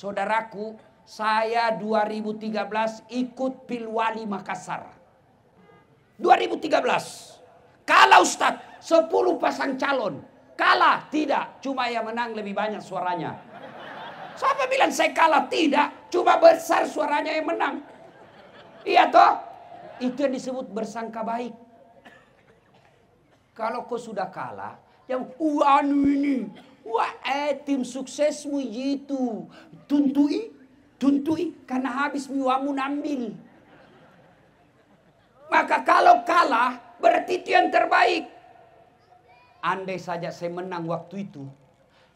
Saudaraku, saya 2013 ikut Pilwali Makassar. 2013. Kalah Ustadz, 10 pasang calon. Kalah, tidak. Cuma yang menang lebih banyak suaranya. Siapa bilang saya kalah? Tidak. Cuma besar suaranya yang menang. Iya toh? Itu yang disebut bersangka baik. Kalau kau sudah kalah, yang anu ini, wah eh tim suksesmu itu, tuntui, tuntui, karena habis miwamu nambil. Maka kalau kalah, berarti itu yang terbaik. Andai saja saya menang waktu itu,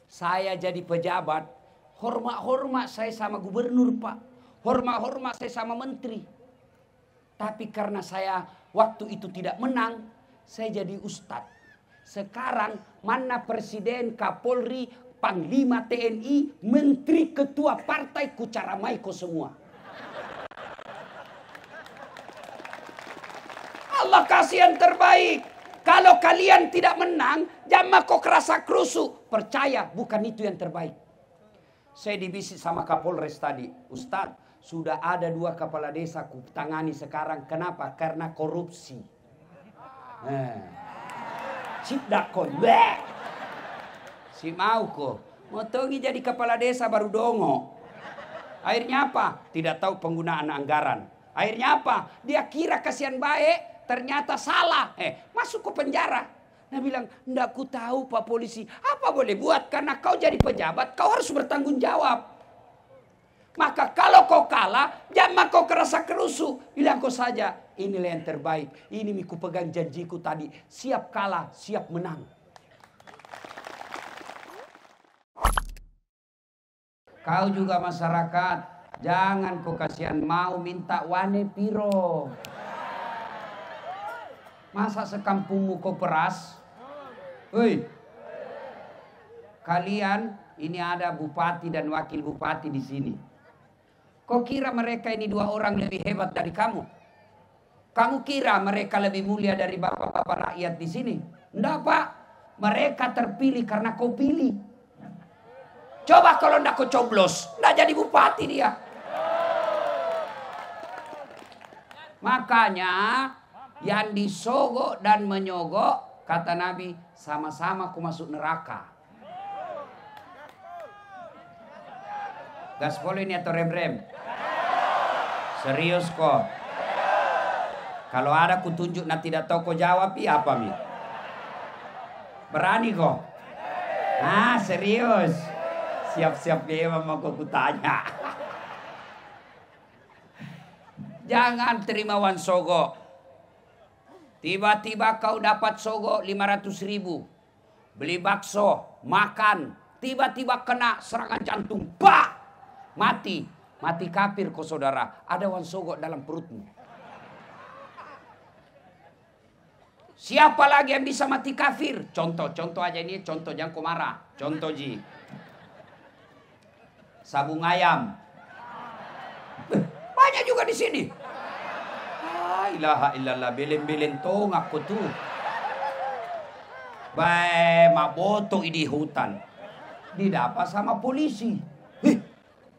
saya jadi pejabat, hormat-hormat saya sama gubernur pak, hormat-hormat saya sama menteri. Tapi karena saya waktu itu tidak menang, saya jadi ustadz. Sekarang mana presiden, kapolri, panglima TNI, menteri, ketua partai, kucara maiko semua. Allah kasih yang terbaik. Kalau kalian tidak menang, jangan kok kerasa kerusuk. Percaya, bukan itu yang terbaik. Saya dibisik sama Kapolres tadi. Ustadz, sudah ada dua kepala desa ku tangani sekarang. Kenapa? Karena korupsi. Eh. Sip dakon. Si mau ko. Motongi jadi kepala desa baru dongo. Akhirnya apa? Tidak tahu penggunaan anggaran. Akhirnya apa? Dia kira kasihan baik, ternyata salah. Eh, masuk ke penjara. Dia bilang, enggak ku tahu Pak Polisi. Apa boleh buat? Karena kau jadi pejabat, kau harus bertanggung jawab. Maka kalau kau kalah, jangan kau kerasa kerusu. Bilang kau saja, inilah yang terbaik. Ini miku pegang janjiku tadi. Siap kalah, siap menang. Kau juga masyarakat, jangan kau kasihan mau minta wane piro. Masa sekampungmu kau peras? Hei, kalian ini ada bupati dan wakil bupati di sini. Kau kira mereka ini dua orang lebih hebat dari kamu? Kamu kira mereka lebih mulia dari bapak-bapak rakyat di sini? Enggak pak, mereka terpilih karena kau pilih. Coba kalau enggak kau coblos, enggak jadi bupati dia. Makanya yang disogok dan menyogok kata Nabi sama-sama ku masuk neraka. Gaspol ini atau rem-rem? Serius kok. Kalau ada kutunjuk nah tidak tahu kau jawab, iya apa mi? Berani kok? Ah serius. Siap-siap dia mau kau kutanya. Jangan terima wan sogo. Tiba-tiba kau dapat sogo 500 ribu. Beli bakso, makan. Tiba-tiba kena serangan jantung. Pak! Mati. Mati kafir kau saudara. Ada wan sogo dalam perutmu. Siapa lagi yang bisa mati kafir? Contoh, contoh aja ini, contoh jangan marah. Contoh ji. Sabung ayam. Banyak juga di sini. La ilaha illallah, belen-belen tong aku tuh. Baik, mak botok di hutan. Didapat sama polisi.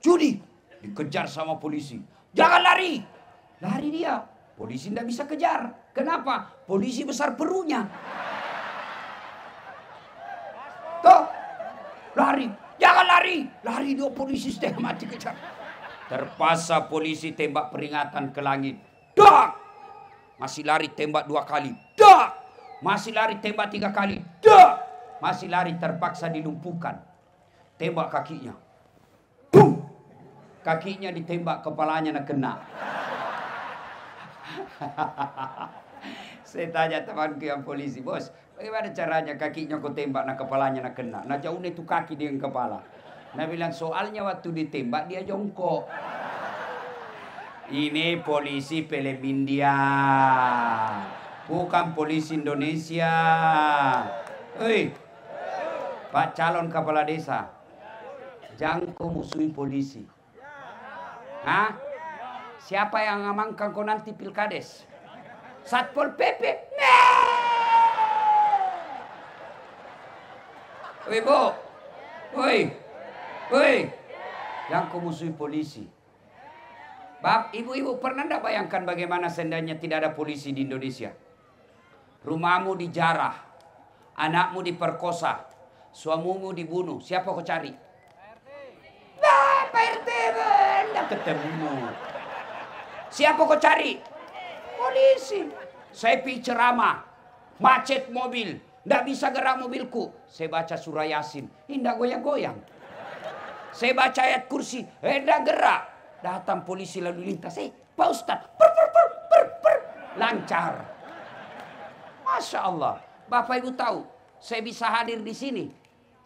Judi. Dikejar sama polisi. Jangan lari. Lari dia. Polisi tidak bisa kejar. Kenapa? Polisi besar perutnya. Tuh. Lari. Jangan lari. Lari dia polisi setengah mati kejar. Terpaksa polisi tembak peringatan ke langit. Dak! Masih lari tembak dua kali. Dak! Masih lari tembak tiga kali. Dak! Masih lari terpaksa dilumpuhkan. Tembak kakinya. Bum! Kakinya ditembak, kepalanya nak kena. Saya tanya temanku yang polisi, bos, bagaimana caranya kakinya kau tembak, nak kepalanya nak kena? Nah jauhnya itu kaki dengan kepala. Nah bilang soalnya waktu ditembak dia jongkok. Ini polisi Filipina India. Bukan polisi Indonesia. Hei, Pak calon kepala desa. Jangan kau musuhi polisi. Hah? Siapa yang ngamankan kau nanti pilkades? Satpol PP. Woi, Bu. Woi. Woi. Yang kau musuhi polisi. Bab, ibu-ibu pernah tidak bayangkan bagaimana seandainya tidak ada polisi di Indonesia? Rumahmu dijarah, anakmu diperkosa, suamimu dibunuh. Siapa kau cari? Nah, Pak RT, tidak ketemu. Siapa kau cari? Polisi. Saya pergi ceramah, macet mobil, tidak bisa gerak mobilku. Saya baca surah Yasin, tidak goyang-goyang. Saya baca ayat kursi, tidak gerak. Datang polisi lalu lintas, eh Pak Ustaz, per, per, per, per, per. lancar. Masya Allah. Bapak Ibu tahu, saya bisa hadir di sini.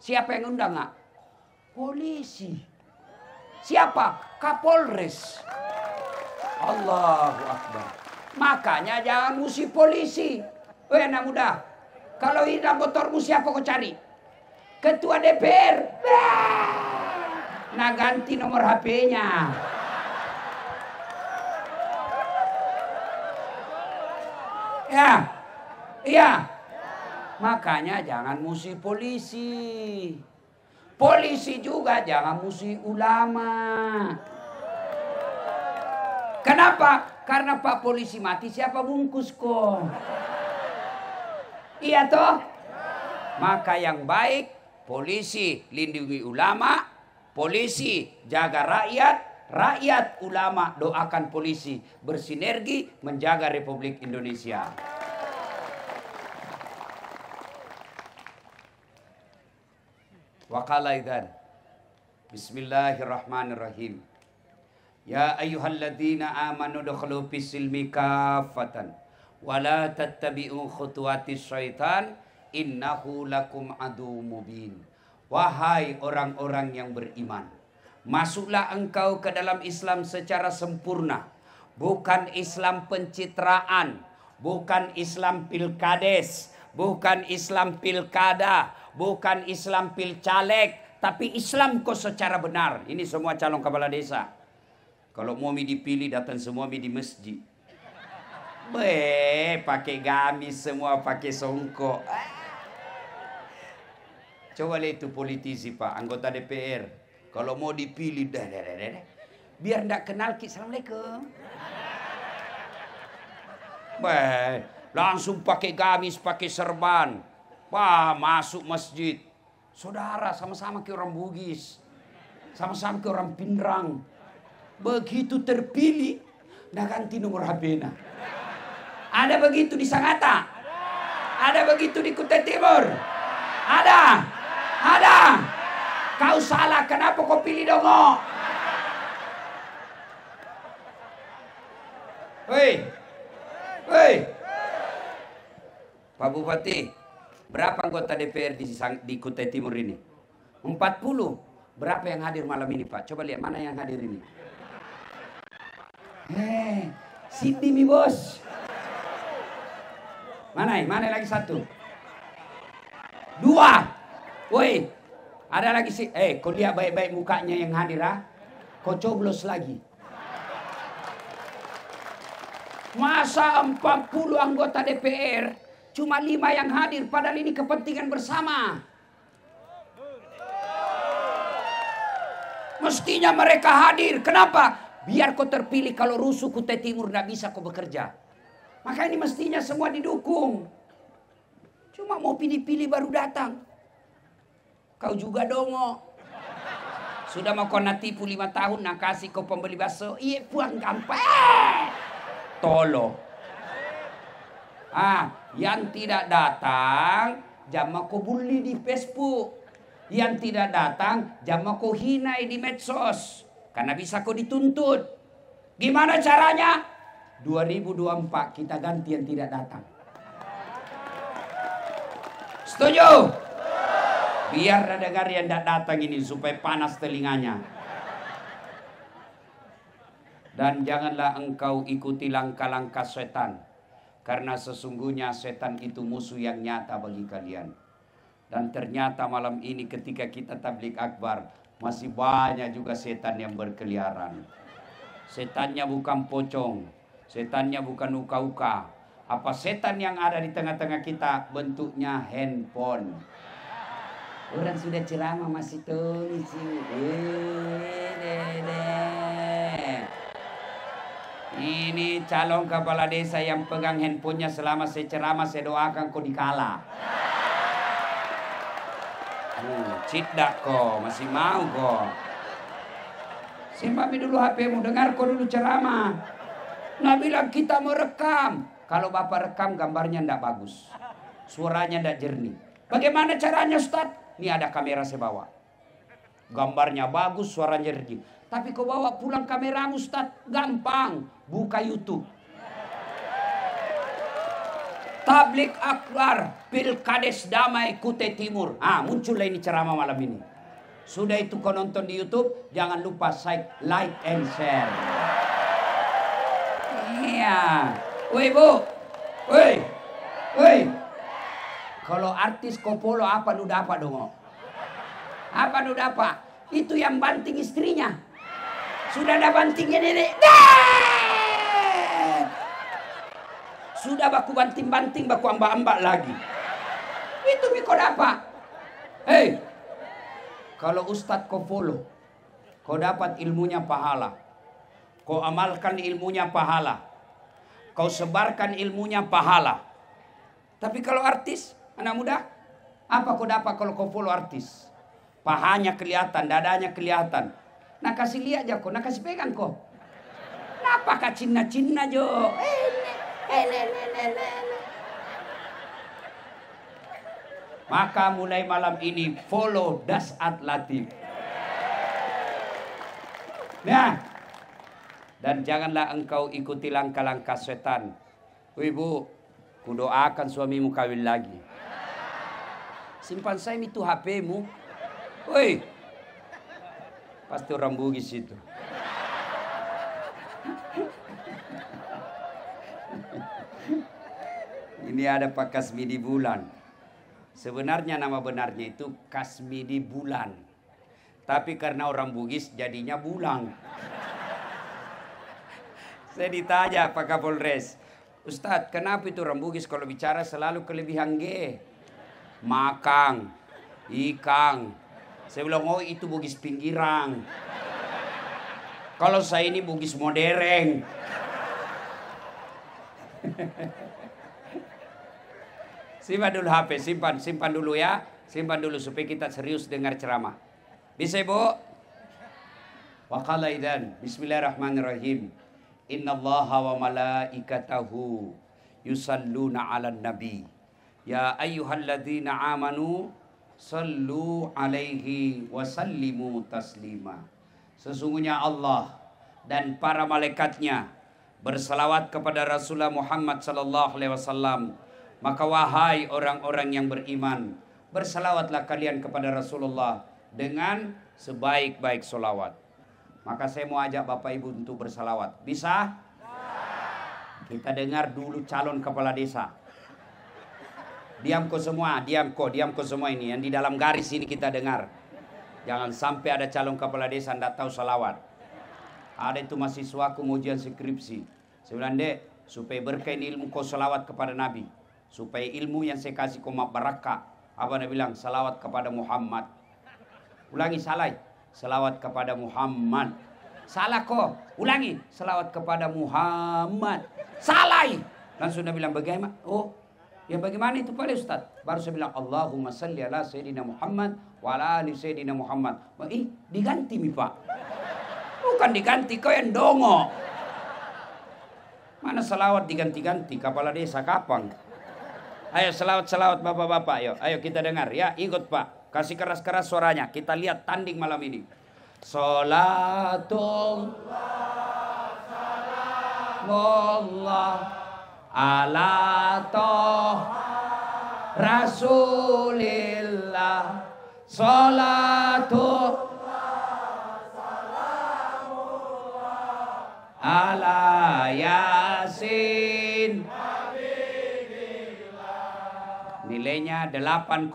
Siapa yang undang nggak? Polisi. Siapa? Kapolres. Allahu Akbar. Makanya jangan musim polisi. Weh anak muda. Kalau hilang motormu siapa kau cari? Ketua DPR. Nah ganti nomor HP-nya. Ya. Iya. Makanya jangan musuh polisi. Polisi juga jangan musuh ulama. Kenapa? Karena Pak polisi mati siapa bungkus kok? Iya toh? Maka yang baik polisi lindungi ulama, polisi jaga rakyat, rakyat ulama doakan polisi bersinergi menjaga Republik Indonesia. Wakala idan. Bismillahirrahmanirrahim. Ya ayyuhalladzina amanu dukhulu fis silmi kafatan wa la tattabi'u khutuwatis syaitan innahu lakum adu mubin. Wahai orang-orang yang beriman, masuklah engkau ke dalam Islam secara sempurna, bukan Islam pencitraan, bukan Islam pilkades, bukan Islam pilkada, bukan Islam pilcaleg, tapi Islam kau secara benar. Ini semua calon kepala desa. Kalau mau mi dipilih datang semua mi di masjid. Be, pakai gamis semua pakai songkok. Coba lihat itu politisi Pak, anggota DPR. Kalau mau dipilih, dah, dah, dah, dah. biar ndak kenal ki. Assalamualaikum. Be, langsung pakai gamis, pakai serban. Wah, masuk masjid. Saudara, sama-sama ke orang Bugis. Sama-sama ke orang Pindrang Begitu terpilih, dah ganti nomor HP-nya. Ada begitu di Sangatta? Ada begitu di Kutai Timur? Ada? Ada? Kau salah, kenapa kau pilih dongo? Hei, hei, Pak Bupati, berapa anggota DPR di, di Kutai Timur ini? 40. Berapa yang hadir malam ini Pak? Coba lihat mana yang hadir ini. Eh, Cindy mi bos. Mana Mana lagi satu? Dua. Woi, ada lagi sih. Eh, kau lihat baik-baik mukanya yang hadir ah. Kau coblos lagi. Masa 40 anggota DPR cuma lima yang hadir padahal ini kepentingan bersama. Mestinya mereka hadir. Kenapa? Biar kau terpilih kalau rusuh Kutai Timur tidak bisa kau bekerja. Maka ini mestinya semua didukung. Cuma mau pilih-pilih baru datang. Kau juga dongo. Sudah mau kau tipu lima tahun nak kasih kau pembeli bakso. Iya puang gampang. Tolo. Ah, yang tidak datang jangan kau bully di Facebook. Yang tidak datang jangan kau hinai di medsos. Karena bisa kau dituntut. Gimana caranya? 2024 kita ganti yang tidak datang. Setuju? Biar dengar yang tidak datang ini supaya panas telinganya. Dan janganlah engkau ikuti langkah-langkah setan. Karena sesungguhnya setan itu musuh yang nyata bagi kalian. Dan ternyata malam ini ketika kita tablik akbar masih banyak juga setan yang berkeliaran. Setannya bukan pocong, setannya bukan uka-uka. Apa setan yang ada di tengah-tengah kita bentuknya handphone. Orang sudah ceramah masih tulis. Ini calon kepala desa yang pegang handphonenya selama saya ceramah saya doakan kau dikalah. Hmm, cidak kok, masih mau kok. Simpami dulu HPmu, dengar kau dulu ceramah. Nah bilang kita mau rekam. Kalau bapak rekam gambarnya ndak bagus. Suaranya ndak jernih. Bagaimana caranya Ustaz? Ini ada kamera saya bawa. Gambarnya bagus, suaranya jernih. Tapi kau bawa pulang kameramu Ustaz, gampang. Buka YouTube. Tablik Akbar Pilkades Damai Kute Timur. Ah, muncullah ini ceramah malam ini. Sudah itu kau nonton di YouTube, jangan lupa like and share. Iya. Woi bu, woi, woi. Kalau artis kopolo apa lu dapat dong? Apa lu dapat? Itu yang banting istrinya. Sudah ada bantingnya nenek. Sudah baku banting-banting, baku ambak-ambak lagi. Itu miko dapat. Hei, kalau Ustadz kau follow, kau dapat ilmunya pahala. Kau amalkan ilmunya pahala. Kau sebarkan ilmunya pahala. Tapi kalau artis, anak muda, apa kau dapat kalau kau follow artis? Pahanya kelihatan, dadanya kelihatan. Nah kasih lihat aja kau, nah kasih pegang kau. Kenapa kak cina-cina jo? Maka mulai malam ini follow Dasat Latif. Nah, dan janganlah engkau ikuti langkah-langkah setan. Ibu, kudoakan suamimu kawin lagi. Simpan saya itu HPmu. Woi, pasti orang bugis itu. Ini ada Pak Kasmidi Bulan. Sebenarnya nama benarnya itu Kasmidi Bulan. Tapi karena orang Bugis jadinya Bulang. Saya ditanya Pak Kapolres, Ustadz kenapa itu orang Bugis kalau bicara selalu kelebihan G? Makang, ikang. Saya bilang, oh itu Bugis pinggiran. Kalau saya ini Bugis modern. simpan dulu HP, simpan, simpan dulu ya. Simpan dulu supaya kita serius dengar ceramah. Bisa ibu? Wakala idan. Bismillahirrahmanirrahim. Inna allaha wa malaikatahu yusalluna ala nabi. Ya ayyuhalladzina amanu sallu alaihi wa sallimu taslima. Sesungguhnya Allah dan para malaikatnya bersalawat kepada Rasulullah Muhammad sallallahu alaihi wasallam. Maka wahai orang-orang yang beriman, bersalawatlah kalian kepada Rasulullah dengan sebaik-baik solawat. Maka saya mau ajak Bapak Ibu untuk bersalawat. Bisa? Kita dengar dulu calon kepala desa. Diam kok semua, diam kok, diam kok semua ini. Yang di dalam garis ini kita dengar. Jangan sampai ada calon kepala desa tidak tahu salawat. Ada itu mahasiswaku ujian skripsi. Saya bilang, dek, supaya berkah ilmu kau salawat kepada Nabi. Supaya ilmu yang saya kasih kau barakah. Apa dia bilang? Salawat kepada Muhammad. Ulangi salah. Salawat kepada Muhammad. Salah kok. Ulangi. Salawat kepada Muhammad. Salah. Langsung dia bilang bagaimana? Oh, ya bagaimana itu pada Ustaz? Baru saya bilang Allahumma salli ala Sayyidina Muhammad wa ala ali Sayyidina Muhammad. Ih, diganti mi Pak. Bukan diganti, kau yang dongo. Mana salawat diganti-ganti? Kepala desa kapan? Ayo selawat-selawat bapak-bapak, ayo. Ayo kita dengar ya. Ikut Pak. Kasih keras-keras suaranya. Kita lihat tanding malam ini. Salatul Allah ala toh Rasulillah Salatul ala Yasin Nilainya 8,5.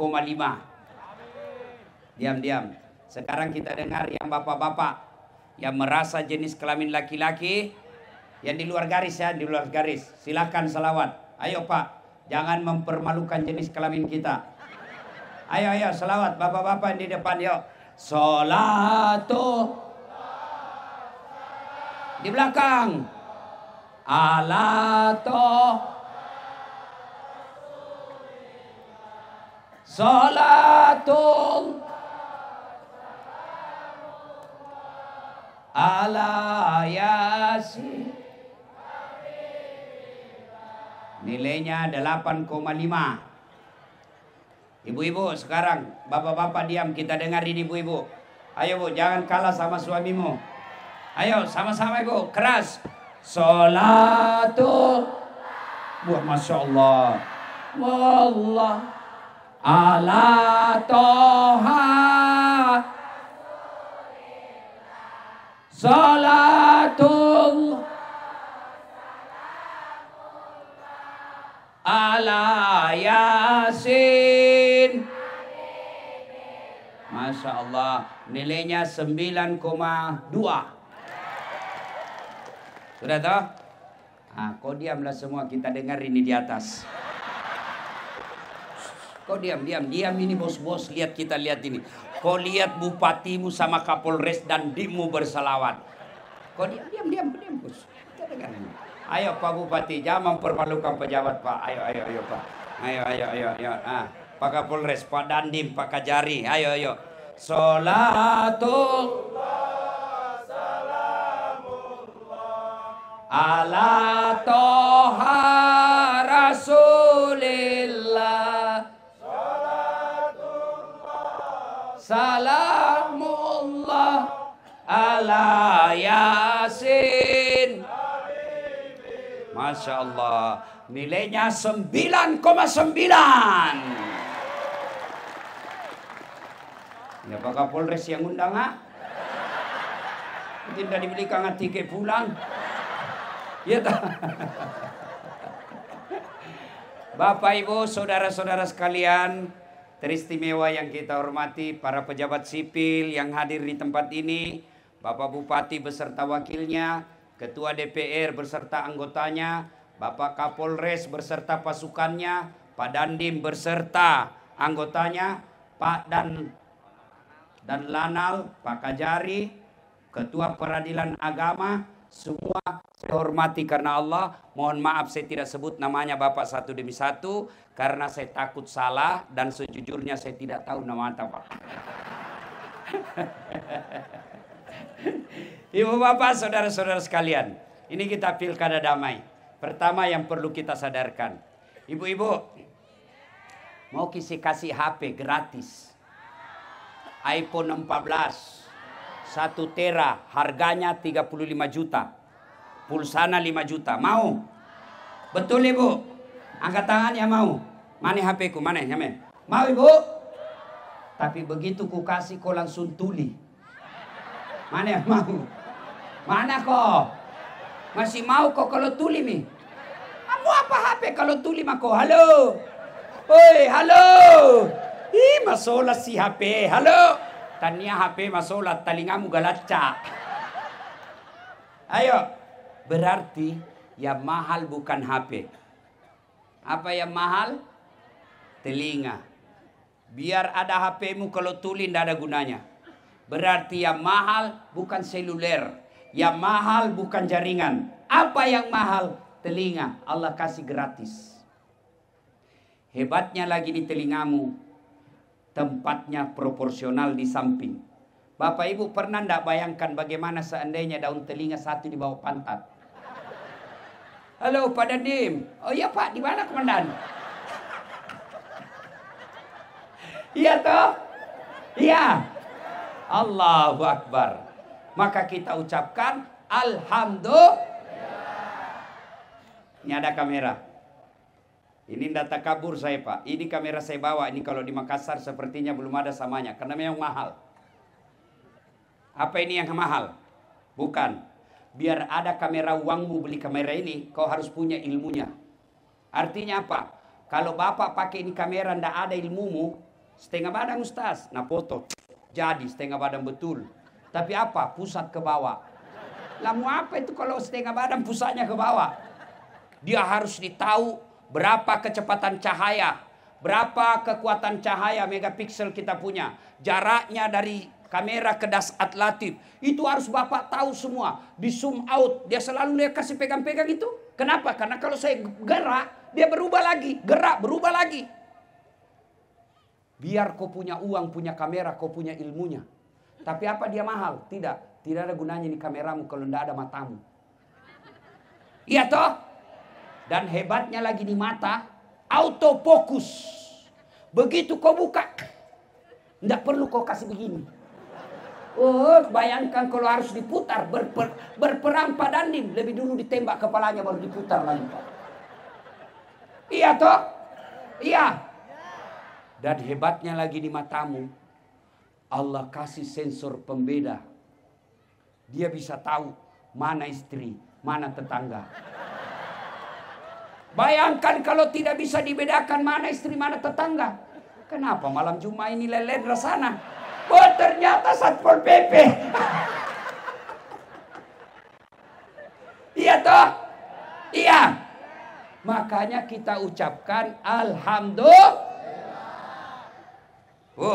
Diam-diam. Sekarang kita dengar yang bapak-bapak yang merasa jenis kelamin laki-laki yang di luar garis ya, di luar garis. Silakan salawat. Ayo Pak, jangan mempermalukan jenis kelamin kita. Ayo, ayo, selawat. Bapak-bapak di depan, yuk. Salatu. Di belakang. Alato. Salatul. Ala yasin. Nilainya 8,5. Ibu-ibu sekarang, bapak-bapak diam, kita dengarin ibu-ibu. Ayo bu, jangan kalah sama suamimu. Ayo sama-sama ibu, keras. Salatu. Wah, Masya Allah. Wallah. Ala toha. Salatul. Ala Yasin. Masya Allah. Nilainya 9,2. Sudah tahu? Ah, kau diamlah semua kita dengar ini di atas. Kau diam, diam, diam ini bos-bos. Lihat kita lihat ini. Kau lihat bupatimu sama kapolres dan dimu bersalawat. Kau diam, diam, diam, diam, bos. Kita dengar ini. Ayo Pak Bupati, jangan mempermalukan pejabat Pak. Ayo, ayo, ayo Pak. Ayo, ayo, ayo, ayo. Ah, Pak Kapolres, Pak Dandim, Pak Kajari. Ayo, ayo. Salatul ala toha rasulillah salamullah ala yasin Masya Allah nilainya 9,9 Ya Pak Kapolres yang undang ah. Tidak dibelikan tiket pulang. Ya tak? Bapak Ibu, saudara-saudara sekalian, teristimewa yang kita hormati para pejabat sipil yang hadir di tempat ini, Bapak Bupati beserta wakilnya, Ketua DPR beserta anggotanya, Bapak Kapolres beserta pasukannya, Pak Dandim beserta anggotanya, Pak dan dan Lanal, Pak Kajari, Ketua Peradilan Agama, semua saya hormati karena Allah. Mohon maaf saya tidak sebut namanya Bapak satu demi satu karena saya takut salah dan sejujurnya saya tidak tahu nama Pak. Ibu bapak, saudara-saudara sekalian, ini kita pilkada damai. Pertama yang perlu kita sadarkan, ibu-ibu mau kisi kasih HP gratis. iPhone 14 1 tera harganya 35 juta pulsana 5 juta. Mau? Betul ibu. Angkat tangan ya mau. Mana HP ku? Mana? Mau ibu? Tapi begitu ku kasih kau langsung tuli mana yang mau mana kok masih mau kok kalau tuli mi kamu apa HP kalau tuli mah halo Oi, halo. Ih, masola si HP. Halo. Tanya HP masola, telingamu galaca. Ayo. Berarti yang mahal bukan HP. Apa yang mahal? Telinga. Biar ada HPmu kalau tuli tidak ada gunanya. Berarti yang mahal bukan seluler. Yang mahal bukan jaringan. Apa yang mahal? Telinga. Allah kasih gratis. Hebatnya lagi di telingamu, tempatnya proporsional di samping. Bapak Ibu pernah tidak bayangkan bagaimana seandainya daun telinga satu di bawah pantat? Halo Pak Dandim. Oh iya Pak, di mana komandan? Iya toh? Iya. Allahu Akbar. Maka kita ucapkan Alhamdulillah. Ini ada kamera. Ini data kabur saya pak. Ini kamera saya bawa. Ini kalau di Makassar sepertinya belum ada samanya. Karena memang mahal. Apa ini yang mahal? Bukan. Biar ada kamera uangmu beli kamera ini. Kau harus punya ilmunya. Artinya apa? Kalau bapak pakai ini kamera ndak ada ilmumu. Setengah badan ustaz. Nah foto. Jadi setengah badan betul. Tapi apa? Pusat ke bawah. Lamu apa itu kalau setengah badan pusatnya ke bawah? Dia harus ditahu berapa kecepatan cahaya, berapa kekuatan cahaya megapiksel kita punya. Jaraknya dari kamera ke das atlatif. Itu harus Bapak tahu semua. Di zoom out, dia selalu dia kasih pegang-pegang itu. Kenapa? Karena kalau saya gerak, dia berubah lagi. Gerak, berubah lagi. Biar kau punya uang, punya kamera, kau punya ilmunya. Tapi apa dia mahal? Tidak. Tidak ada gunanya ini kameramu kalau tidak ada matamu. Iya toh? Dan hebatnya lagi di mata, autofokus. Begitu kau buka, tidak perlu kau kasih begini. Oh, bayangkan kalau harus diputar berper, berperang padanim lebih dulu ditembak kepalanya baru diputar lagi. Iya toh? Iya. Dan hebatnya lagi di matamu, Allah kasih sensor pembeda. Dia bisa tahu mana istri, mana tetangga. Bayangkan kalau tidak bisa dibedakan mana istri, mana tetangga. Kenapa malam Jumat ini lelet sana? Oh ternyata Satpol PP. iya toh? Iya. Makanya kita ucapkan Alhamdulillah. Bu,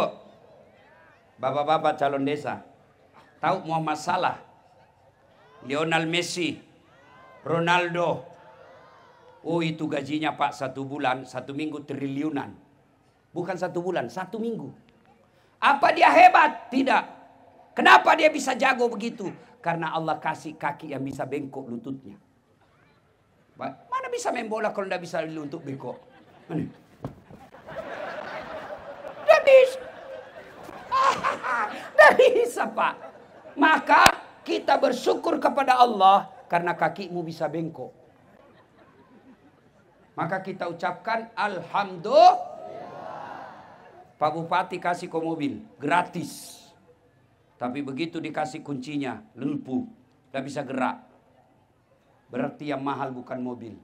bapak-bapak calon desa, tahu Muhammad Salah, Lionel Messi, Ronaldo. Oh itu gajinya pak satu bulan, satu minggu triliunan. Bukan satu bulan, satu minggu. Apa dia hebat? Tidak. Kenapa dia bisa jago begitu? Karena Allah kasih kaki yang bisa bengkok lututnya. Mana bisa main bola kalau tidak bisa untuk bengkok? Mana? Bisa. Tidak bisa. Maka kita bersyukur kepada Allah karena kakimu bisa bengkok. Maka kita ucapkan Alhamdulillah. Pak Bupati kasih ke mobil gratis. Tapi begitu dikasih kuncinya, lumpuh, tidak bisa gerak. Berarti yang mahal bukan mobil.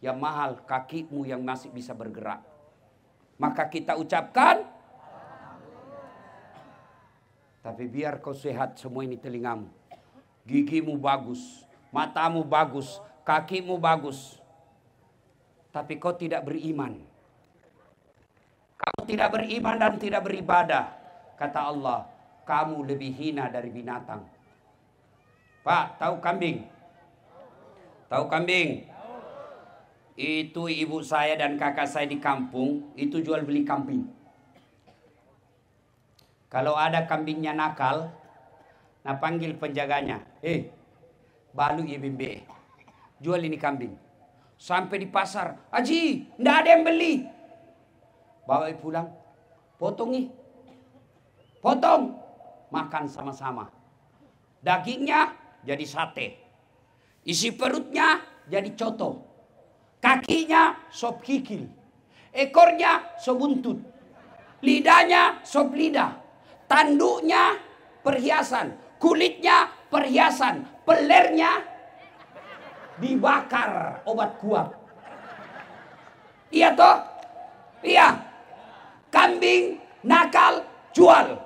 Yang mahal kakimu yang masih bisa bergerak. Maka kita ucapkan tapi biar kau sehat semua ini telingamu. Gigimu bagus, matamu bagus, kakimu bagus. Tapi kau tidak beriman. Kamu tidak beriman dan tidak beribadah. Kata Allah, kamu lebih hina dari binatang. Pak, tahu kambing? Tahu kambing? Itu ibu saya dan kakak saya di kampung, itu jual beli kambing. Kalau ada kambingnya nakal, nah panggil penjaganya. Eh, balu ya bimbe. Jual ini kambing. Sampai di pasar. Aji, ndak ada yang beli. Bawa pulang. Potong nih. Potong. Makan sama-sama. Dagingnya jadi sate. Isi perutnya jadi coto. Kakinya sop kikil. Ekornya sop buntut. Lidahnya sop lidah. Tanduknya perhiasan, kulitnya perhiasan, pelernya dibakar obat kuat. Iya toh? Iya. Kambing nakal jual.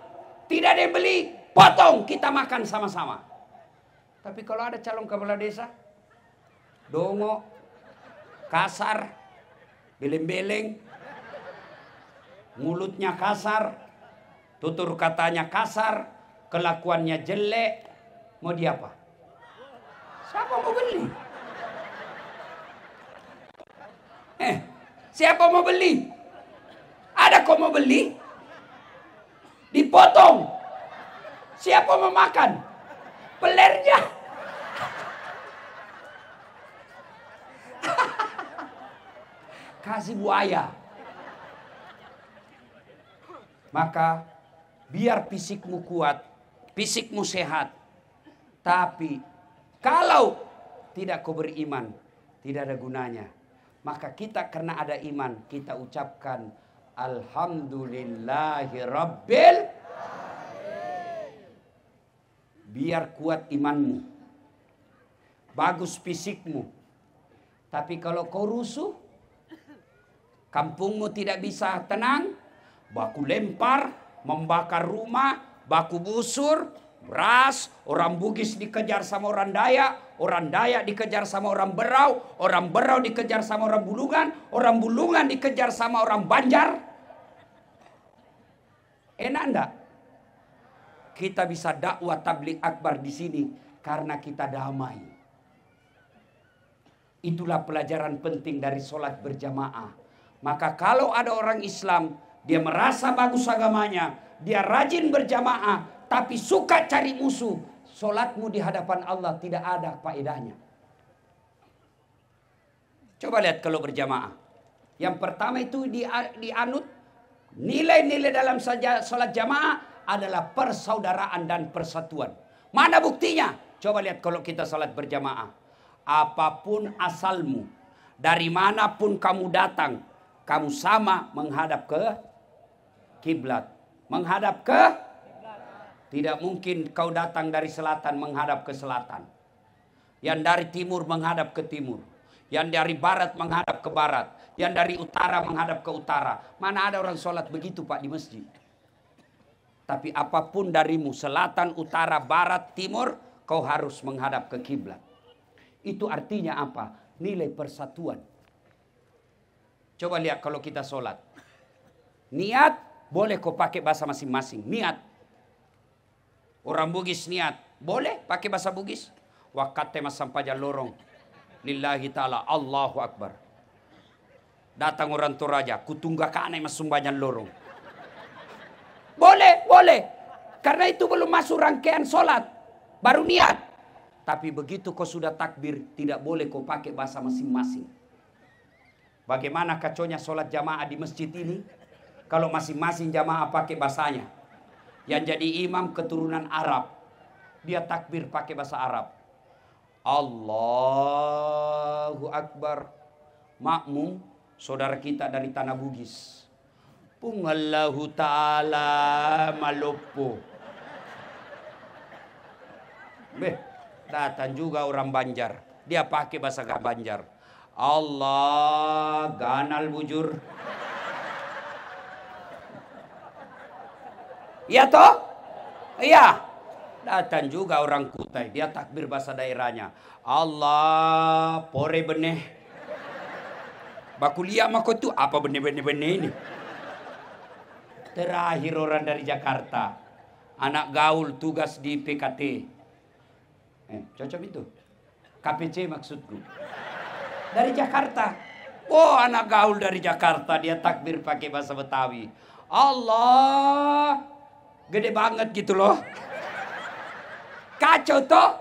Tidak ada yang beli, potong kita makan sama-sama. Tapi kalau ada calon kepala desa, dongo, kasar, beleng-beleng, mulutnya kasar, tutur katanya kasar, kelakuannya jelek, mau dia apa? Siapa mau beli? Eh, siapa mau beli? Ada kok mau beli? Dipotong. Siapa mau makan? Pelernya. Kasih buaya. Maka biar fisikmu kuat, fisikmu sehat. Tapi kalau tidak kau beriman, tidak ada gunanya. Maka kita karena ada iman, kita ucapkan Alhamdulillahi Rabbil Biar kuat imanmu. Bagus fisikmu. Tapi kalau kau rusuh, kampungmu tidak bisa tenang, baku lempar, membakar rumah, baku busur, Ras, orang Bugis dikejar sama orang Dayak, orang Dayak dikejar sama orang Berau, orang Berau dikejar sama orang Bulungan, orang Bulungan dikejar sama orang Banjar. Enak enggak? Kita bisa dakwah tablik akbar di sini karena kita damai. Itulah pelajaran penting dari sholat berjamaah. Maka kalau ada orang Islam, dia merasa bagus agamanya, dia rajin berjamaah, tapi suka cari musuh, solatmu di hadapan Allah tidak ada faedahnya. Coba lihat kalau berjamaah. Yang pertama itu di, dianut nilai-nilai dalam solat jamaah adalah persaudaraan dan persatuan. Mana buktinya? Coba lihat kalau kita solat berjamaah. Apa pun asalmu, dari mana pun kamu datang, kamu sama menghadap ke kiblat. Menghadap ke tidak mungkin kau datang dari selatan menghadap ke selatan. Yang dari timur menghadap ke timur. Yang dari barat menghadap ke barat. Yang dari utara menghadap ke utara. Mana ada orang sholat begitu pak di masjid. Tapi apa pun darimu selatan, utara, barat, timur. Kau harus menghadap ke kiblat. Itu artinya apa? Nilai persatuan. Coba lihat kalau kita sholat. Niat boleh kau pakai bahasa masing-masing. Niat Orang Bugis niat. Boleh pakai bahasa Bugis. Wakate masampaja lorong. Lillahi ta'ala. Allahu Akbar. Datang orang Toraja. Kutungga kane masumbanyan lorong. Boleh, boleh. Karena itu belum masuk rangkaian sholat. Baru niat. Tapi begitu kau sudah takbir. Tidak boleh kau pakai bahasa masing-masing. Bagaimana kaconya sholat jamaah di masjid ini? Kalau masing-masing jamaah pakai bahasanya. Yang jadi imam keturunan Arab. Dia takbir pakai bahasa Arab. Allahu Akbar. Makmum saudara kita dari tanah Bugis. Pungallahu ta'ala malupu. Beh, datang juga orang Banjar. Dia pakai bahasa Banjar. Allah ganal bujur. Iya toh? Iya. Datang juga orang Kutai, dia takbir bahasa daerahnya. Allah, pore benih. Bakuliah mako itu apa benih-benih-benih ini? Terakhir orang dari Jakarta. Anak gaul tugas di PKT. Eh, cocok itu. KPC maksudku. Dari Jakarta. Oh, anak gaul dari Jakarta dia takbir pakai bahasa Betawi. Allah Gede banget gitu loh. Kacau toh.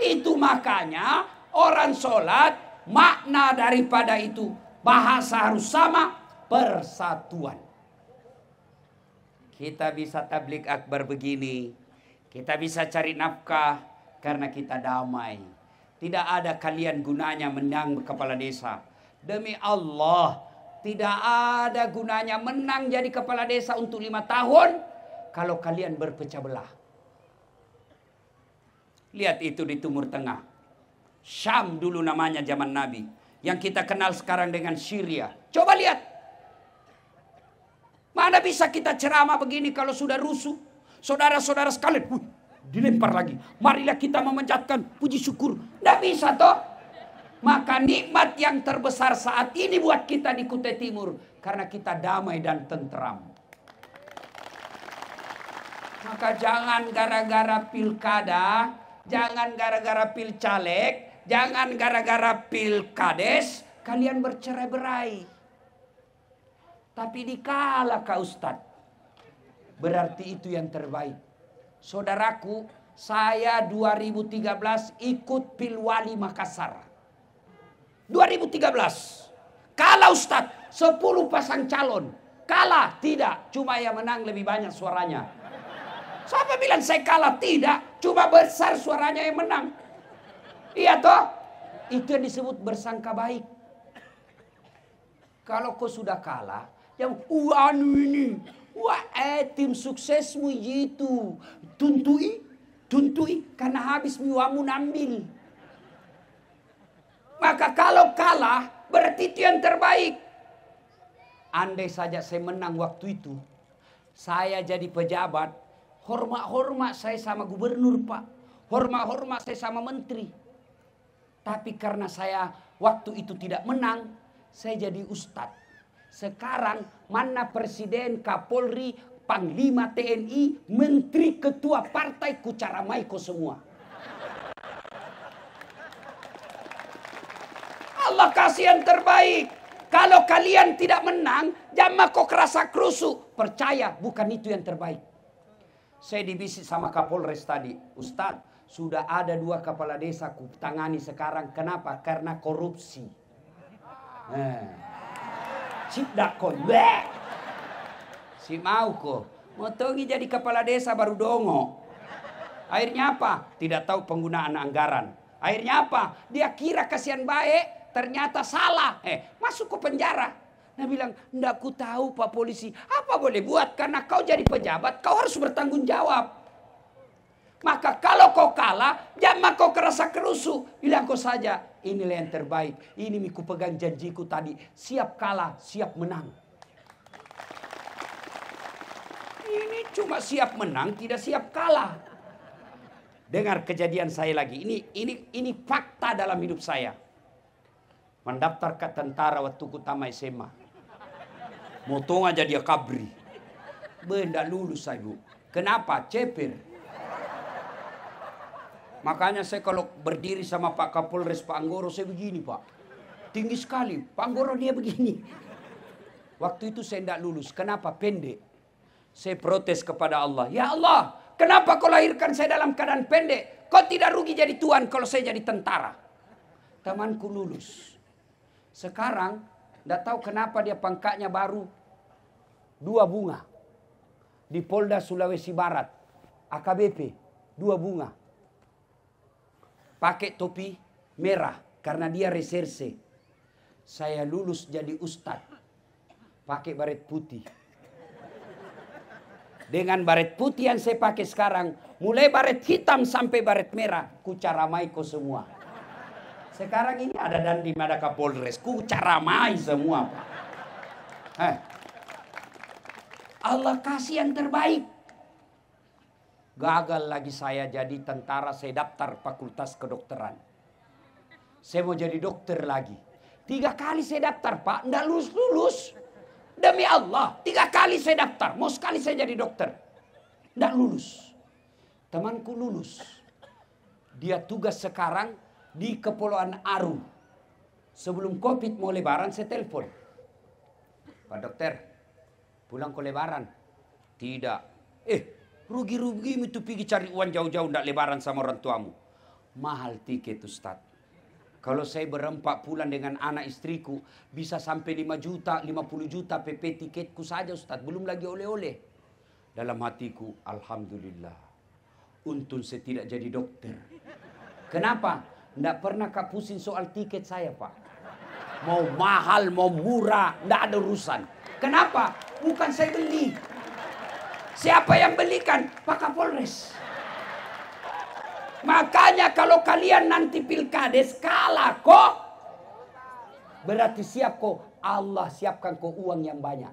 Itu makanya orang sholat makna daripada itu bahasa harus sama persatuan. Kita bisa tablik akbar begini. Kita bisa cari nafkah karena kita damai. Tidak ada kalian gunanya menang kepala desa. Demi Allah, tidak ada gunanya menang jadi kepala desa untuk lima tahun kalau kalian berpecah belah. Lihat itu di Timur Tengah. Syam dulu namanya zaman Nabi. Yang kita kenal sekarang dengan Syria. Coba lihat. Mana bisa kita ceramah begini kalau sudah rusuh. Saudara-saudara sekalian. Huh, dilempar lagi. Marilah kita memanjatkan puji syukur. Tidak bisa toh. Maka nikmat yang terbesar saat ini buat kita di Kutai Timur. Karena kita damai dan tentram. Maka jangan gara-gara pilkada, jangan gara-gara pilcaleg, jangan gara-gara pilkades, kalian bercerai-berai. Tapi dikala kak Ustadz. Berarti itu yang terbaik. Saudaraku, saya 2013 ikut Pilwali Makassar. 2013. Kalah Ustadz, 10 pasang calon. Kalah, tidak. Cuma yang menang lebih banyak suaranya. Siapa bilang saya kalah? Tidak. Cuma besar suaranya yang menang. Iya toh? Itu yang disebut bersangka baik. Kalau kau sudah kalah, yang anu ini, wah eh tim suksesmu itu, tuntui, tuntui, karena habis miwamu nambil. Maka kalau kalah, berarti itu yang terbaik. Andai saja saya menang waktu itu, saya jadi pejabat, Hormat-hormat saya sama gubernur Pak. Hormat-hormat saya sama menteri. Tapi karena saya waktu itu tidak menang, saya jadi ustadz. Sekarang mana presiden, kapolri, panglima TNI, menteri, ketua partai, kucara maiko semua. Allah kasih yang terbaik. Kalau kalian tidak menang, jangan kok kerasa kerusuk. Percaya, bukan itu yang terbaik. Saya dibisik sama Kapolres tadi. Ustadz, sudah ada dua kepala desa ku tangani sekarang. Kenapa? Karena korupsi. Eh. Cipdakon. Si mau kok. Motongi jadi kepala desa baru dongo. Akhirnya apa? Tidak tahu penggunaan anggaran. Akhirnya apa? Dia kira kasihan baik, ternyata salah. Eh, masuk ke penjara. Dia bilang, enggak ku tahu Pak Polisi. Apa boleh buat? Karena kau jadi pejabat, kau harus bertanggung jawab. Maka kalau kau kalah, jangan kau kerasa kerusu. Bilang kau saja, inilah yang terbaik. Ini miku pegang janjiku tadi. Siap kalah, siap menang. Ini cuma siap menang, tidak siap kalah. Dengar kejadian saya lagi. Ini ini ini fakta dalam hidup saya. Mendaftar ke tentara waktu ku tamat SMA. Motong aja dia kabri. Benda lulus saya bu. Kenapa? Cepir. Makanya saya kalau berdiri sama Pak Kapolres Pak Anggoro saya begini Pak. Tinggi sekali. Pak Anggoro dia begini. Waktu itu saya tidak lulus. Kenapa? Pendek. Saya protes kepada Allah. Ya Allah, kenapa kau lahirkan saya dalam keadaan pendek? Kau tidak rugi jadi tuan kalau saya jadi tentara. Temanku lulus. Sekarang, tidak tahu kenapa dia pangkatnya baru. Dua bunga. Di Polda Sulawesi Barat. AKBP. Dua bunga. Pakai topi merah. Karena dia reserse. Saya lulus jadi ustad. Pakai baret putih dengan baret putih yang saya pakai sekarang, mulai baret hitam sampai baret merah, ku semua. Sekarang ini ada Dandim, ada Kapolres, ku caramai semua. Eh. Allah kasih yang terbaik. Gagal lagi saya jadi tentara, saya daftar fakultas kedokteran. Saya mau jadi dokter lagi. Tiga kali saya daftar, Pak. Nggak lulus-lulus. Demi Allah, tiga kali saya daftar. Mau sekali saya jadi dokter. Tidak lulus. Temanku lulus. Dia tugas sekarang di Kepulauan Aru. Sebelum COVID mau lebaran saya telepon. Pak dokter, pulang ke lebaran. Tidak. Eh, rugi-rugi itu pergi cari uang jauh-jauh tidak lebaran sama orang tuamu. Mahal tiket Ustaz. Kalau saya berempat pulang dengan anak istriku, bisa sampai 5 juta, 50 juta PP tiketku saja Ustaz. Belum lagi oleh-oleh. Dalam hatiku, Alhamdulillah. Untung saya tidak jadi dokter. Kenapa? Tidak pernah kak pusing soal tiket saya Pak. Mau mahal, mau murah, tidak ada urusan. Kenapa? Bukan saya beli. Siapa yang belikan? Pak Kapolres. Makanya kalau kalian nanti pilkades kalah kok. Berarti siap kok Allah siapkan kok uang yang banyak.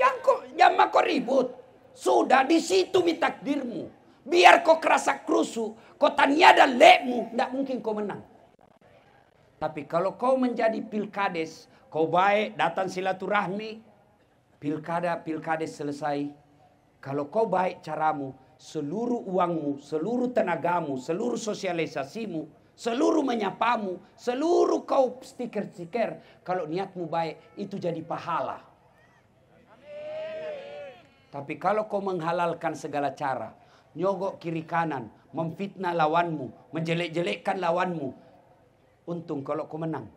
Yang kok jangan kok ribut. Sudah di situ mi takdirmu. Biar kau kerasa kerusu, kau tanyada lekmu, tidak mungkin kau menang. Tapi kalau kau menjadi pilkades, kau baik datang silaturahmi, pilkada pilkades selesai. Kalau kau baik caramu, seluruh uangmu, seluruh tenagamu, seluruh sosialisasimu, seluruh menyapamu, seluruh kau stiker-stiker, kalau niatmu baik, itu jadi pahala. Tapi kalau kau menghalalkan segala cara, nyogok kiri kanan, memfitnah lawanmu, menjelek-jelekkan lawanmu, untung kalau kau menang.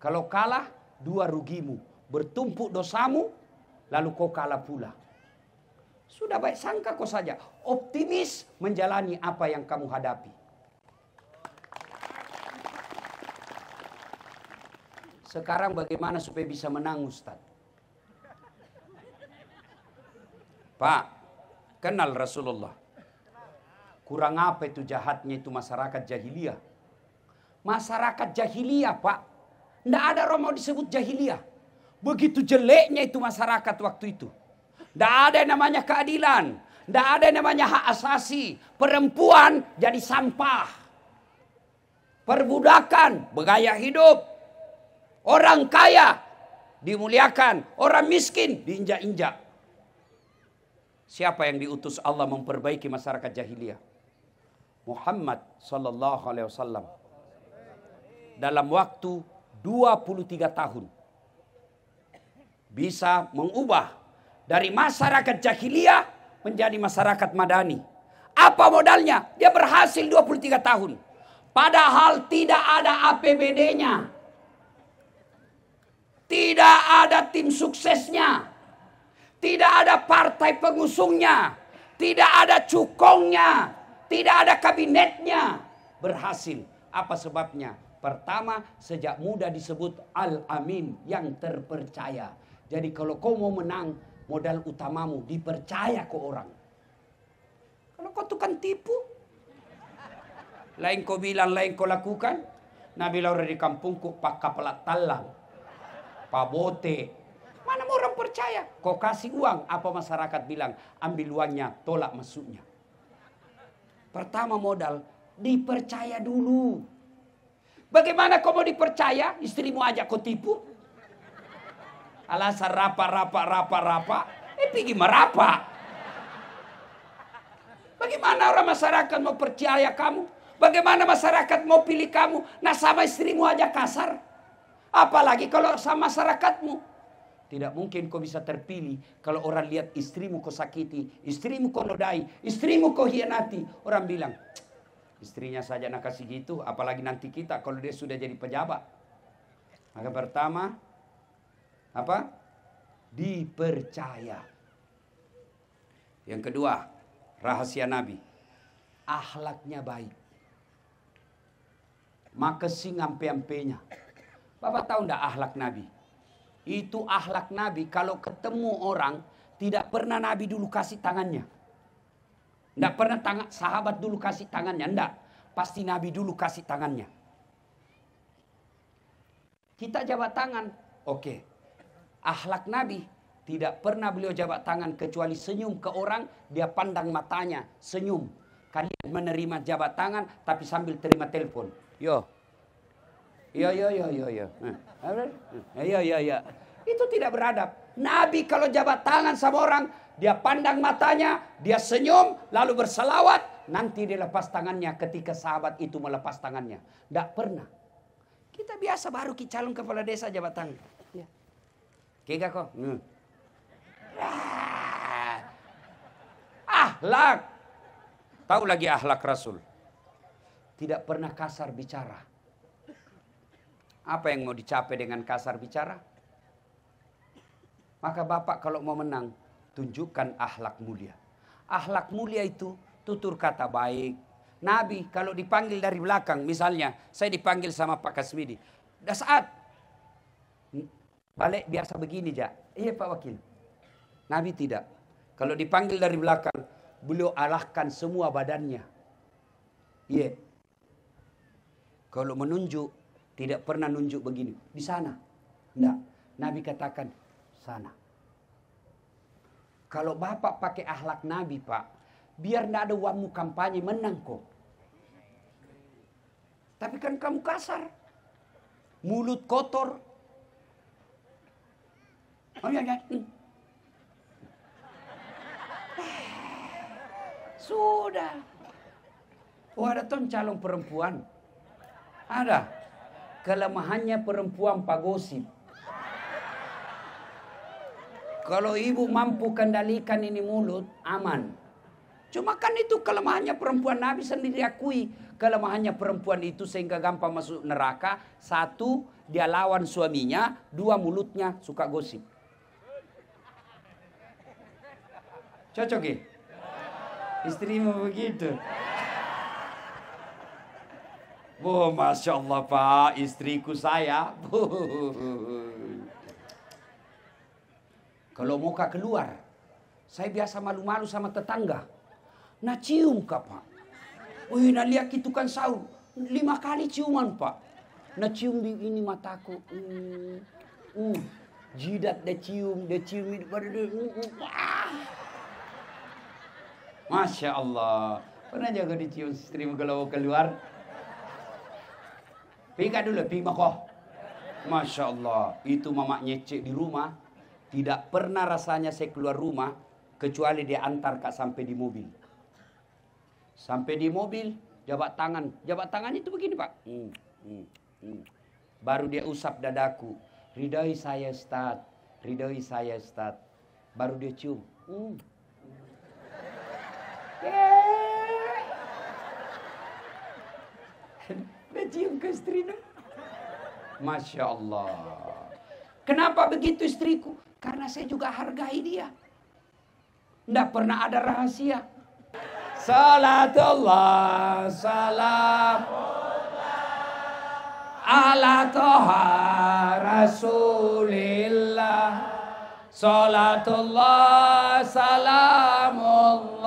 Kalau kalah, dua rugimu, bertumpuk dosamu, lalu kau kalah pula. Sudah baik sangka kau saja. Optimis menjalani apa yang kamu hadapi. Sekarang bagaimana supaya bisa menang Ustaz? Pak, kenal Rasulullah. Kurang apa itu jahatnya itu masyarakat jahiliyah? Masyarakat jahiliyah, Pak. Tidak ada orang mau disebut jahiliyah. Begitu jeleknya itu masyarakat waktu itu. Tidak ada yang namanya keadilan. Tidak ada yang namanya hak asasi. Perempuan jadi sampah. Perbudakan, bergaya hidup. Orang kaya dimuliakan, orang miskin diinjak-injak. Siapa yang diutus Allah memperbaiki masyarakat jahiliyah? Muhammad sallallahu alaihi wasallam. Dalam waktu 23 tahun bisa mengubah dari masyarakat jahiliyah menjadi masyarakat madani. Apa modalnya? Dia berhasil 23 tahun. Padahal tidak ada APBD-nya. Tidak ada tim suksesnya. Tidak ada partai pengusungnya. Tidak ada cukongnya. Tidak ada kabinetnya. Berhasil. Apa sebabnya? Pertama, sejak muda disebut Al-Amin yang terpercaya. Jadi kalau kau mau menang, modal utamamu dipercaya ke orang. Kalau kau tukang tipu, lain kau bilang, lain kau lakukan. Nabi Laura di kampungku pak kapelat talang, pak bote. Mana mau orang percaya? Kau kasih uang, apa masyarakat bilang? Ambil uangnya, tolak masuknya. Pertama modal, dipercaya dulu. Bagaimana kau mau dipercaya? Istrimu aja kau tipu. Alasan rapa, rapa, rapa, rapa. Eh pergi merapa. Bagaimana orang masyarakat mau percaya kamu? Bagaimana masyarakat mau pilih kamu? Nah sama istrimu aja kasar. Apalagi kalau sama masyarakatmu. Tidak mungkin kau bisa terpilih kalau orang lihat istrimu kau sakiti, istrimu kau nodai, istrimu kau hianati. Orang bilang, istrinya saja nak kasih gitu, apalagi nanti kita kalau dia sudah jadi pejabat. Maka pertama, apa? Dipercaya. Yang kedua, rahasia Nabi. Ahlaknya baik. Maka sing ampe-ampenya. Bapak tahu ndak ahlak Nabi? Itu ahlak Nabi kalau ketemu orang tidak pernah Nabi dulu kasih tangannya. Ndak pernah tangan sahabat dulu kasih tangannya, ndak. Pasti Nabi dulu kasih tangannya. Kita jabat tangan, oke akhlak Nabi. Tidak pernah beliau jabat tangan kecuali senyum ke orang, dia pandang matanya, senyum. Kalian menerima jabat tangan tapi sambil terima telepon. Yo. Yo yo yo yo yo. Yo yo yo. Itu tidak beradab. Nabi kalau jabat tangan sama orang, dia pandang matanya, dia senyum, lalu berselawat, nanti dia lepas tangannya ketika sahabat itu melepas tangannya. Tidak pernah. Kita biasa baru calon kepala desa jabat tangan. Ya. Kega kok. Hmm. Ahlak. Tahu lagi ahlak Rasul. Tidak pernah kasar bicara. Apa yang mau dicapai dengan kasar bicara? Maka Bapak kalau mau menang, tunjukkan ahlak mulia. Ahlak mulia itu tutur kata baik. Nabi kalau dipanggil dari belakang, misalnya saya dipanggil sama Pak Kasmidi. dah saat Balik biasa begini, ja. Iya Pak Wakil. Nabi tidak. Kalau dipanggil dari belakang, beliau alahkan semua badannya. Iya. Kalau menunjuk, tidak pernah nunjuk begini. Di sana. Tidak. Nabi katakan, sana. Kalau Bapak pakai ahlak Nabi, Pak, biar tidak ada uangmu kampanye, menang kok. Tapi kan kamu kasar. Mulut kotor, Oh iya. Hmm. Sudah. Oh ada tuh calon perempuan. Ada. Kelemahannya perempuan pagosip. Kalau ibu mampu kendalikan ini mulut, aman. Cuma kan itu kelemahannya perempuan Nabi sendiri akui. Kelemahannya perempuan itu sehingga gampang masuk neraka. Satu, dia lawan suaminya. Dua, mulutnya suka gosip. Cocok ya? Istrimu begitu. Oh, Masya Allah Pak, istriku saya. Kalau muka keluar, saya biasa malu-malu sama tetangga. Nah cium kak Pak. Wih, nah lihat itu kan sahur. Lima kali ciuman Pak. Nah cium di ini mataku. Uh, uh, jidat dia cium, dia cium. Uh, uh, Masya Allah. Pernah jaga dicium istri kalau keluar? Pika dulu, pi makoh. Masya Allah. Itu mama nyecek di rumah. Tidak pernah rasanya saya keluar rumah. Kecuali dia antar kak sampai di mobil. Sampai di mobil, jabat tangan. Jabat tangan itu begini pak. Hmm, hmm, hmm. Baru dia usap dadaku. Ridhoi saya Ustaz. Ridhoi saya Ustaz. Baru dia cium. Hmm. Dia cium ke istrinya. Masya Allah. Kenapa begitu istriku? Karena saya juga hargai dia. Tidak pernah ada rahasia. Salatullah, salam ala toha rasulillah. Salatullah, salamullah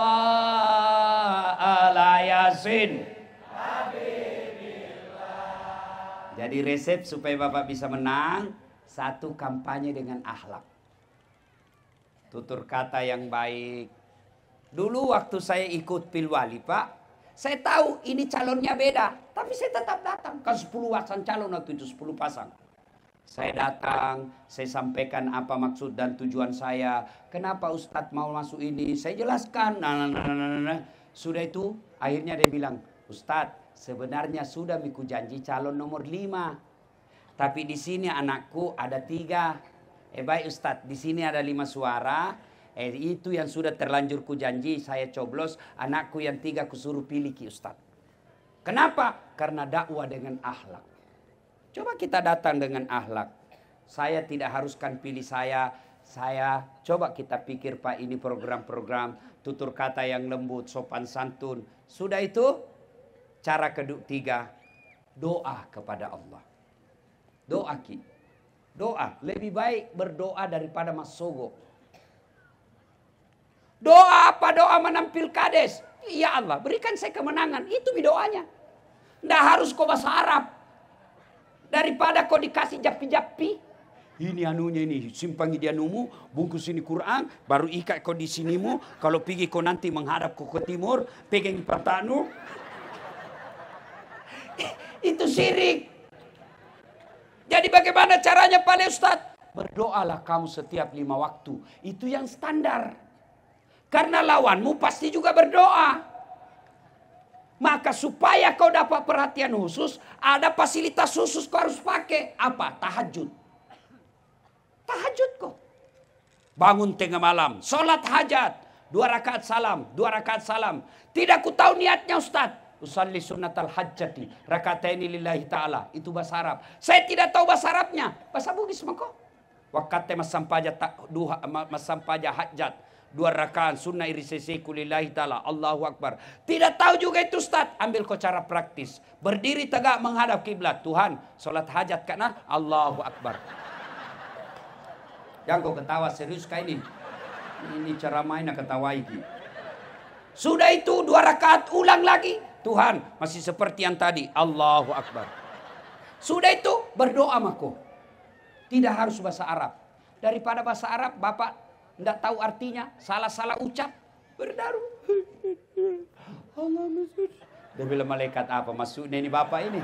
ala yasin. Jadi resep supaya Bapak bisa menang, satu kampanye dengan akhlak. Tutur kata yang baik. Dulu waktu saya ikut pilwali Pak, saya tahu ini calonnya beda. Tapi saya tetap datang. Kan 10 pasang calon waktu itu, 10 pasang. Saya datang, saya sampaikan apa maksud dan tujuan saya. Kenapa Ustadz mau masuk ini? Saya jelaskan. Nah, nah, nah, nah, nah. Sudah itu, akhirnya dia bilang, Ustadz, Sebenarnya sudah miku janji calon nomor lima. Tapi di sini anakku ada tiga. Eh baik Ustadz, di sini ada lima suara. Eh itu yang sudah terlanjur ku janji saya coblos. Anakku yang tiga kusuruh pilih ki Ustadz. Kenapa? Karena dakwah dengan akhlak. Coba kita datang dengan akhlak. Saya tidak haruskan pilih saya. Saya coba kita pikir Pak ini program-program tutur kata yang lembut, sopan santun. Sudah itu Cara ketiga, doa kepada Allah. Doa ki. Doa. Lebih baik berdoa daripada masogo. Doa apa? Doa menampil kades. Ya Allah, berikan saya kemenangan. Itu doanya. Tidak harus kau bahasa Arab. Daripada kau dikasih japi-japi. Ini anunya ini, simpangi dia numu, bungkus ini Quran, baru ikat kau di sinimu. Kalau pergi kau nanti menghadap ke timur, pegang pertanu, itu syirik. Jadi bagaimana caranya Pak Ustaz? Berdoalah kamu setiap lima waktu. Itu yang standar. Karena lawanmu pasti juga berdoa. Maka supaya kau dapat perhatian khusus, ada fasilitas khusus kau harus pakai. Apa? Tahajud. Tahajud kok. Bangun tengah malam, sholat hajat. Dua rakaat salam, dua rakaat salam. Tidak ku tahu niatnya Ustadz. Usalli sunnatal hajjati rakataini lillahi ta'ala. Itu bahasa Arab. Saya tidak tahu bahasa Arabnya. Bahasa Bugis mako. Wakate masampaja duha masampaja hajat. Dua rakaat sunnah irisese kulillahi ta'ala. Allahu Akbar. Tidak tahu juga itu Ustaz. Ambil kau cara praktis. Berdiri tegak menghadap kiblat. Tuhan, solat hajat karena Allahu Akbar. Jangan kau ketawa serius kayak ini. Ini cara main ketawa ini. Sudah itu dua rakaat ulang lagi. Tuhan masih seperti yang tadi. Allahu Akbar. Sudah itu berdoa mako. Tidak harus bahasa Arab. Daripada bahasa Arab Bapak tidak tahu artinya. Salah-salah ucap. Berdaru. Allah Dia bilang malaikat apa maksudnya ini Bapak ini.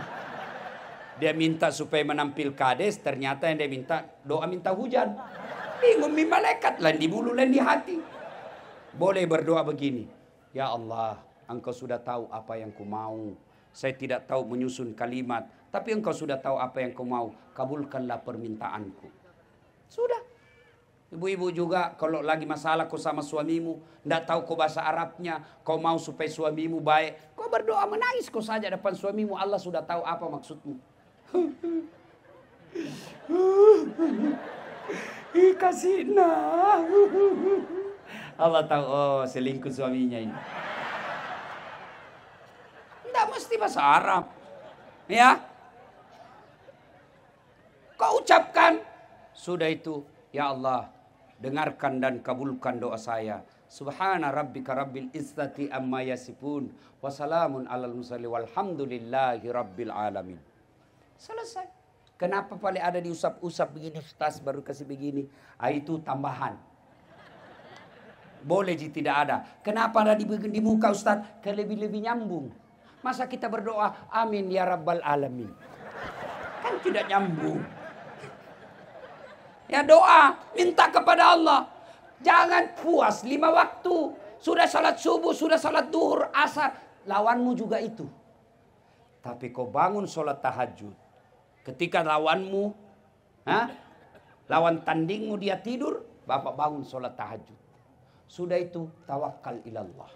Dia minta supaya menampil kades. Ternyata yang dia minta doa minta hujan. Bingung malaikat. Lain di bulu lain di hati. Boleh berdoa begini. Ya Allah engkau sudah tahu apa yang ku mau. Saya tidak tahu menyusun kalimat, tapi engkau sudah tahu apa yang ku mau. Kabulkanlah permintaanku. Sudah. Ibu-ibu juga kalau lagi masalah kau sama suamimu, tidak tahu kau bahasa Arabnya, kau mau supaya suamimu baik, kau berdoa menangis kau saja depan suamimu, Allah sudah tahu apa maksudmu. Kasih nah. Allah tahu, oh selingkuh suaminya ini. Mesti bahasa Arab. Ya. Kau ucapkan. Sudah itu. Ya Allah. Dengarkan dan kabulkan doa saya. Subhana rabbika rabbil izzati amma yasifun. Wassalamun alal musalli walhamdulillahi rabbil alamin. Selesai. Kenapa paling ada diusap-usap begini, Ustaz baru kasih begini. Ah, itu tambahan. Boleh ji tidak ada. Kenapa ada di, di muka Ustaz? Kelebih-lebih nyambung. Masa kita berdoa, amin ya rabbal alamin. Kan tidak nyambung. Ya doa, minta kepada Allah. Jangan puas lima waktu. Sudah salat subuh, sudah salat duhur, asar. Lawanmu juga itu. Tapi kau bangun sholat tahajud. Ketika lawanmu, ha? lawan tandingmu dia tidur, bapak bangun sholat tahajud. Sudah itu tawakal ilallah.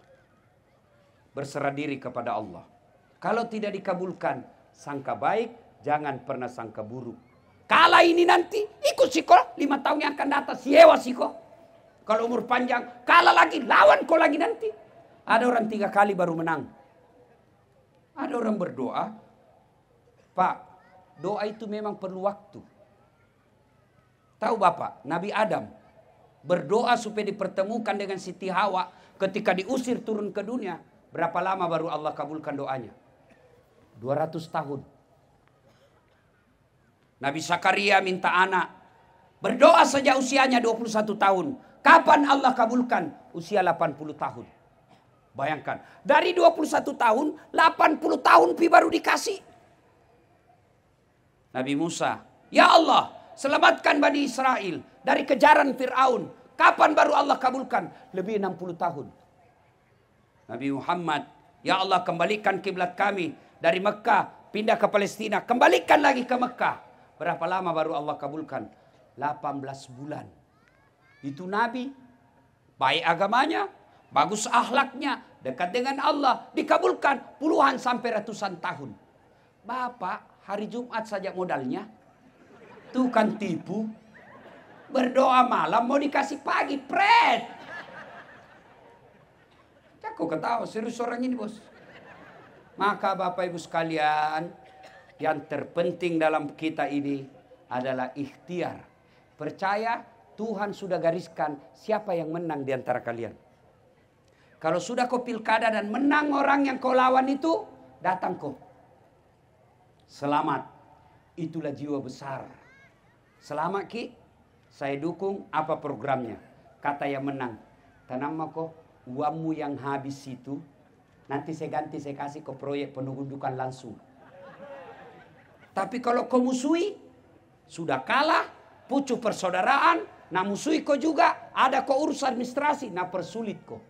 Berserah diri kepada Allah. Kalau tidak dikabulkan, sangka baik, jangan pernah sangka buruk. Kala ini nanti, ikut siko, lima tahun yang akan datang, siewa siko. Kalau umur panjang, kalah lagi, lawan kau lagi nanti. Ada orang tiga kali baru menang. Ada orang berdoa, Pak, doa itu memang perlu waktu. Tahu Bapak, Nabi Adam berdoa supaya dipertemukan dengan Siti Hawa ketika diusir turun ke dunia. Berapa lama baru Allah kabulkan doanya? 200 tahun. Nabi Sakaria minta anak. Berdoa saja usianya 21 tahun. Kapan Allah kabulkan? Usia 80 tahun. Bayangkan, dari 21 tahun, 80 tahun pi baru dikasih. Nabi Musa, Ya Allah, selamatkan Bani Israel dari kejaran Fir'aun. Kapan baru Allah kabulkan? Lebih 60 tahun. Nabi Muhammad, Ya Allah kembalikan kiblat kami dari Mekah pindah ke Palestina. Kembalikan lagi ke Mekah. Berapa lama baru Allah kabulkan? 18 bulan. Itu Nabi. Baik agamanya, Bagus akhlaknya, dekat dengan Allah, dikabulkan puluhan sampai ratusan tahun. Bapak, hari Jumat saja modalnya. Tuh kan tipu. Berdoa malam mau dikasih pagi, pret. Kok ketawa, serius orang ini bos. Maka Bapak Ibu sekalian, yang terpenting dalam kita ini adalah ikhtiar. Percaya Tuhan sudah gariskan siapa yang menang di antara kalian. Kalau sudah kau pilkada dan menang orang yang kau lawan itu, datang kau. Selamat. Itulah jiwa besar. Selamat Ki. Saya dukung apa programnya. Kata yang menang. Tanam kok uangmu yang habis itu. Nanti saya ganti saya kasih ke proyek penundukan langsung. Tapi kalau kau musuhi. Sudah kalah. Pucu persaudaraan. Nah musuhi kau juga. Ada kau urus administrasi. Nah persulit kau.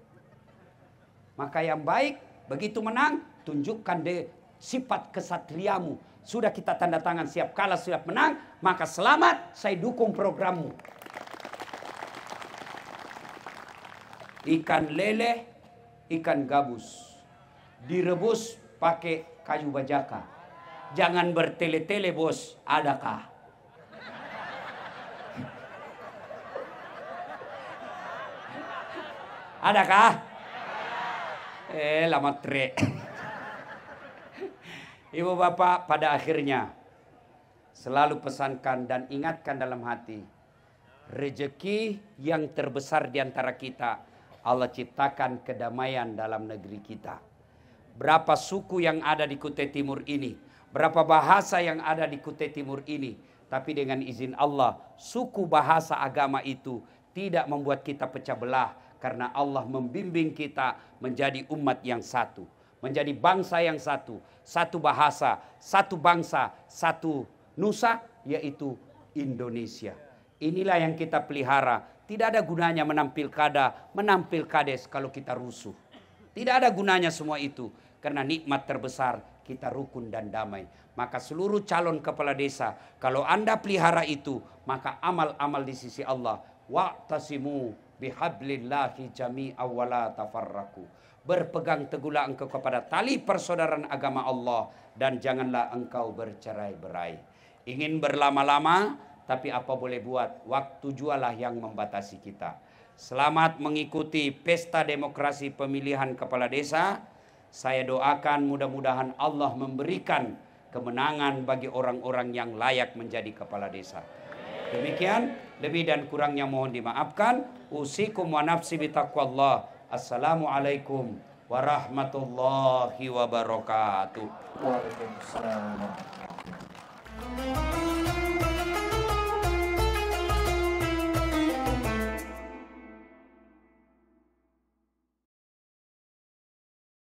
Maka yang baik begitu menang tunjukkan de sifat kesatriamu. Sudah kita tanda tangan siap kalah siap menang, maka selamat saya dukung programmu. Ikan lele, ikan gabus. Direbus pakai kayu bajaka. Jangan bertele-tele bos, adakah? Adakah? Eh, lama tre. Ibu bapak pada akhirnya selalu pesankan dan ingatkan dalam hati. Rezeki yang terbesar di antara kita Allah ciptakan kedamaian dalam negeri kita. Berapa suku yang ada di Kutai Timur ini, berapa bahasa yang ada di Kutai Timur ini, tapi dengan izin Allah, suku bahasa agama itu tidak membuat kita pecah belah, karena Allah membimbing kita menjadi umat yang satu. Menjadi bangsa yang satu. Satu bahasa, satu bangsa, satu nusa yaitu Indonesia. Inilah yang kita pelihara. Tidak ada gunanya menampil kada, menampil kades kalau kita rusuh. Tidak ada gunanya semua itu. Karena nikmat terbesar kita rukun dan damai. Maka seluruh calon kepala desa, kalau anda pelihara itu, maka amal-amal di sisi Allah. Wa'tasimu bihablillahi jami'a wala tafarraku. Berpegang teguhlah engkau kepada tali persaudaraan agama Allah dan janganlah engkau bercerai-berai. Ingin berlama-lama tapi apa boleh buat? Waktu jualah yang membatasi kita. Selamat mengikuti pesta demokrasi pemilihan kepala desa. Saya doakan mudah-mudahan Allah memberikan kemenangan bagi orang-orang yang layak menjadi kepala desa. Demikian lebih dan kurangnya mohon dimaafkan. Usikum wa nafsi bitaqwallah. Assalamualaikum warahmatullahi wabarakatuh. Waalaikumsalam.